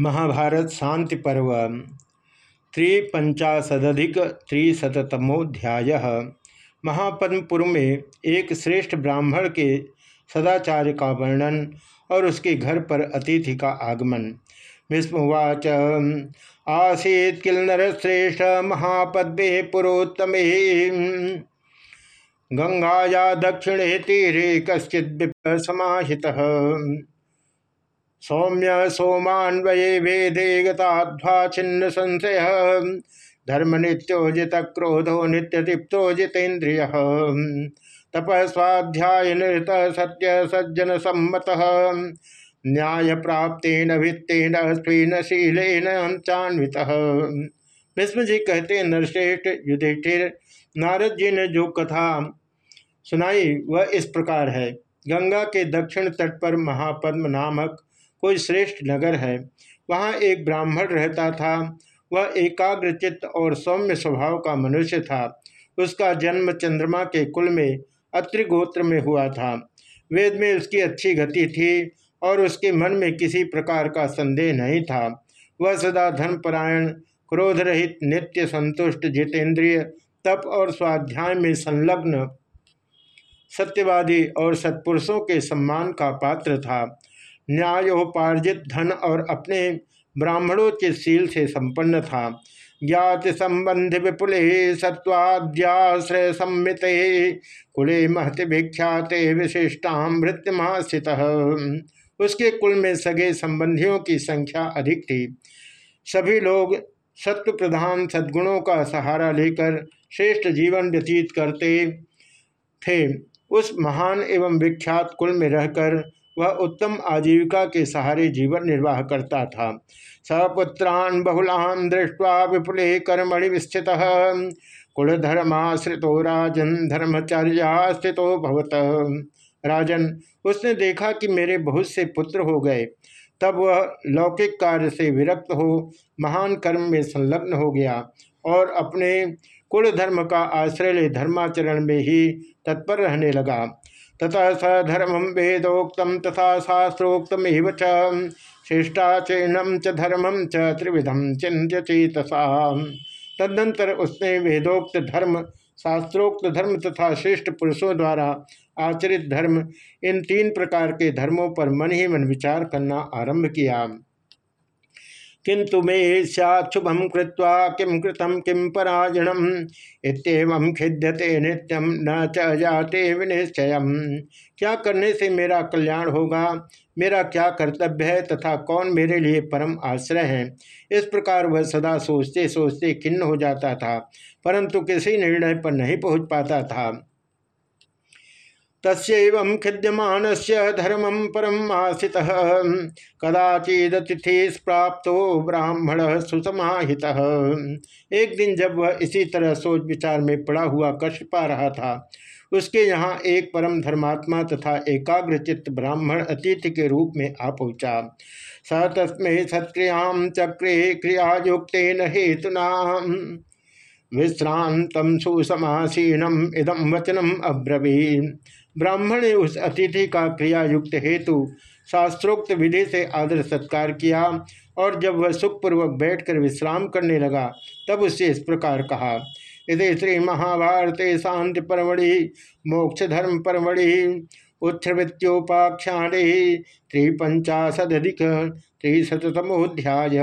महाभारत शांति पर्व त्रिपंचाशदिक महापद्मपुर में एक श्रेष्ठ ब्राह्मण के सदाचार्य का वर्णन और उसके घर पर अतिथि का आगमन। भीष्मवाच आसीत किल नरश्रेष्ठ महापद्मे पुरोत्तमे। गंगाया दक्षिणे तीरे कश्चिद समाहितः। सौम्य सोमान्वये वेदे गताध्वा छिन्न संशय। धर्म नित्योजित क्रोधो नित्य दीप्तो जितेन्द्रिय। तप स्वाध्याय सत्य सज्जन सम्मत। न्याय प्राप्तेन भित्तेन स्वीन शीलेन चान्वित। भीष्म जी कहते नरश्रेष्ठ युधिष्ठिर, नारद जी ने जो कथा सुनाई, वह इस प्रकार है। गंगा के दक्षिण तट पर महापद्म नामक कोई श्रेष्ठ नगर है। वहाँ एक ब्राह्मण रहता था। वह एकाग्रचित्त और सौम्य स्वभाव का मनुष्य था। उसका जन्म चंद्रमा के कुल में अत्रिगोत्र में हुआ था। वेद में उसकी अच्छी गति थी और उसके मन में किसी प्रकार का संदेह नहीं था। वह सदा धर्मपरायण क्रोध रहित नित्य संतुष्ट, जितेंद्रिय, तप और स्वाध्याय में संलग्न, सत्यवादी और सत्पुरुषों के सम्मान का पात्र था। न्यायोपार्जित धन और अपने ब्राह्मणोचित शील से संपन्न था। ज्ञाति संबंधि विपुले सत्वाद्याश्रय सम्मित कुले महति विख्याते विशिष्टामृत्यमा स्थित उसके कुल में सगे संबंधियों की संख्या अधिक थी। सभी लोग सत्व प्रधान सद्गुणों का सहारा लेकर श्रेष्ठ जीवन व्यतीत करते थे। उस महान एवं विख्यात कुल में रहकर वह उत्तम आजीविका के सहारे जीवन निर्वाह करता था। सपुत्रान बहुलान दृष्टवा विपुले कर्मणि विस्थित। कुलधर्माश्रितो राजन धर्मचर्या स्थितो भवत। राजन, उसने देखा कि मेरे बहुत से पुत्र हो गए। तब वह लौकिक कार्य से विरक्त हो, महान कर्म में संलग्न हो गया और अपने कुल धर्म का आश्रय ले धर्माचरण में ही तत्पर रहने लगा। तथा स धर्म वेदोक्त तथा शास्त्रोक्तम शिष्टा चैनम च धर्मम च त्रिविधम चेतसा तदनंतर उसने वेदोक्त धर्म, शास्त्रोक्त धर्म तथा श्रेष्ठ पुरुषों द्वारा आचरित धर्म इन तीन प्रकार के धर्मों पर मन ही मन विचार करना आरंभ किया। किंतु मे शुभम कृत्वा किम कृतम किम पराजणम इतम खिद्यते नित्यम न च जाते विनिश्चय क्या करने से मेरा कल्याण होगा? मेरा क्या कर्तव्य है? तथा कौन मेरे लिए परम आश्रय है? इस प्रकार वह सदा सोचते सोचते खिन्न हो जाता था, परंतु किसी निर्णय पर नहीं पहुँच पाता था। तस्व खिद्यमान से धर्म परम आसित। कदाचिदतिथि प्राप्त ब्राह्मण सुसमाहित। एक दिन जब वह इसी तरह सोच विचार में पड़ा हुआ कष्ट पा रहा था, उसके यहाँ एक परम धर्मात्मा तथा एकाग्रचित्त ब्राह्मण अतिथि के रूप में आ पहुँचा। स तस्में सत्क्रिया चक्रे क्रियायुक्त हेतुना विश्रांतम सुसमासीनम इदम वचनम अब्रवी ब्राह्मण ने उस अतिथि का क्रिया युक्त हेतु शास्त्रोक्त विधि से आदर सत्कार किया और जब वह सुखपूर्वक बैठकर विश्राम करने लगा, तब उससे इस प्रकार कहा यदि श्री महाभारत शांति परमढ़ि मोक्ष धर्म परमढ़ि उत्थवृत्योपाख्याने त्रिपंचाशदिक त्रिशतमोध्याय